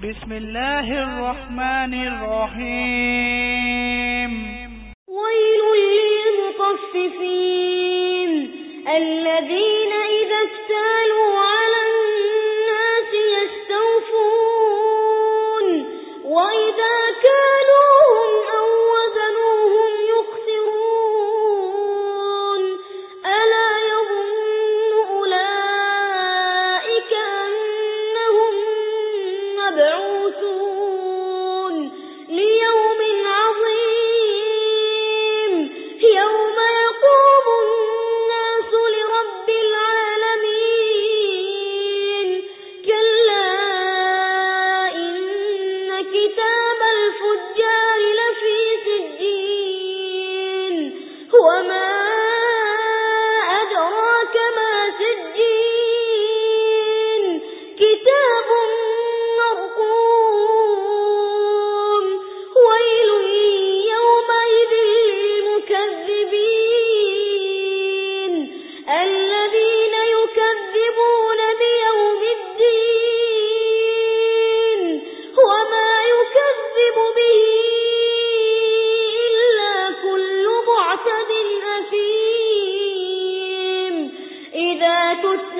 بسم الله الرحمن الرحيم. ويل للمطففين الذين إذا اكتالوا تتلى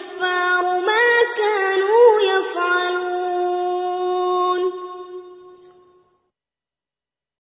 الْكُفَّارِ